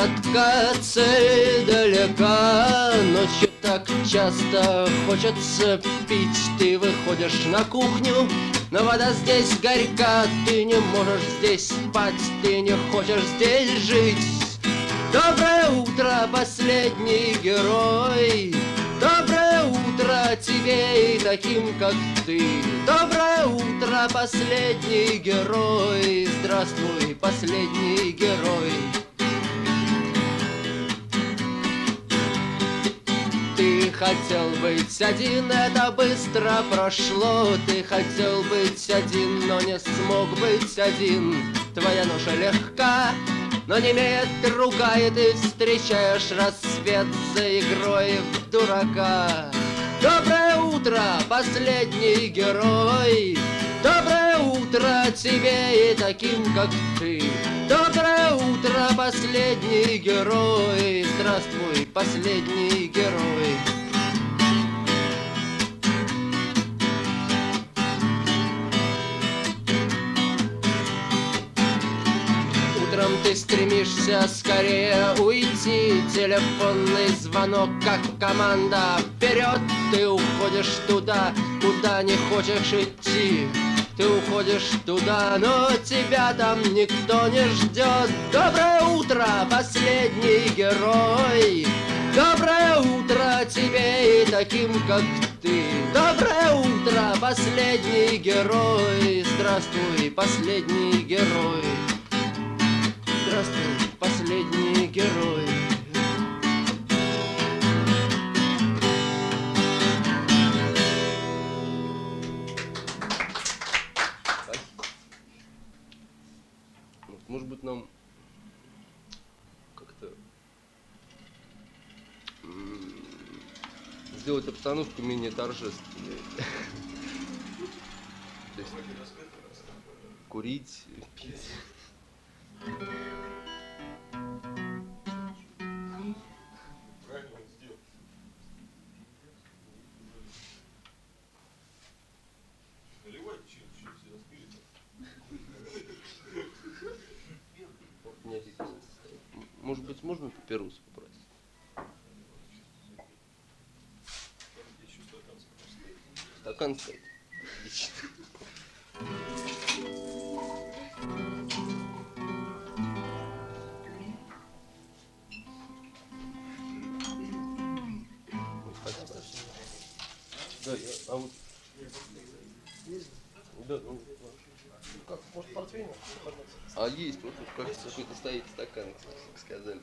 городка цель далека Ночью так часто хочется пить. Ты выходишь на кухню, но вода здесь горька. Ты не можешь здесь спать, ты не хочешь здесь жить. Доброе утро, последний герой. Доброе утро тебе и таким, как ты. Доброе утро, последний герой. Здравствуй, последний герой хотел быть один, это быстро прошло. Ты хотел быть один, но не смог быть один. Твоя ноша легка, но не имеет рука И ты встречаешь рассвет за игрой в дурака. Доброе утро, последний герой. Доброе утро тебе и таким, как ты. Доброе утро, последний герой. Здравствуй, последний герой Утром ты стремишься скорее уйти. Телефонный звонок, как команда. Вперед ты уходишь туда, куда не хочешь идти. Ты уходишь туда, но тебя там никто не ждет. Доброе утро, последний герой. Доброе утро тебе и таким, как ты. Доброе утро, последний герой. Здравствуй, последний герой Здравствуй, последний герой. Может быть, нам как-то сделать обстановку менее торжественной. То есть курить, пить. Может быть, можно папирос попросить? Стакан стоит. Да, я, а вот... Да, ну, Как, может, портвейн? а есть, вот тут как какой-то стоит стакан, сказали.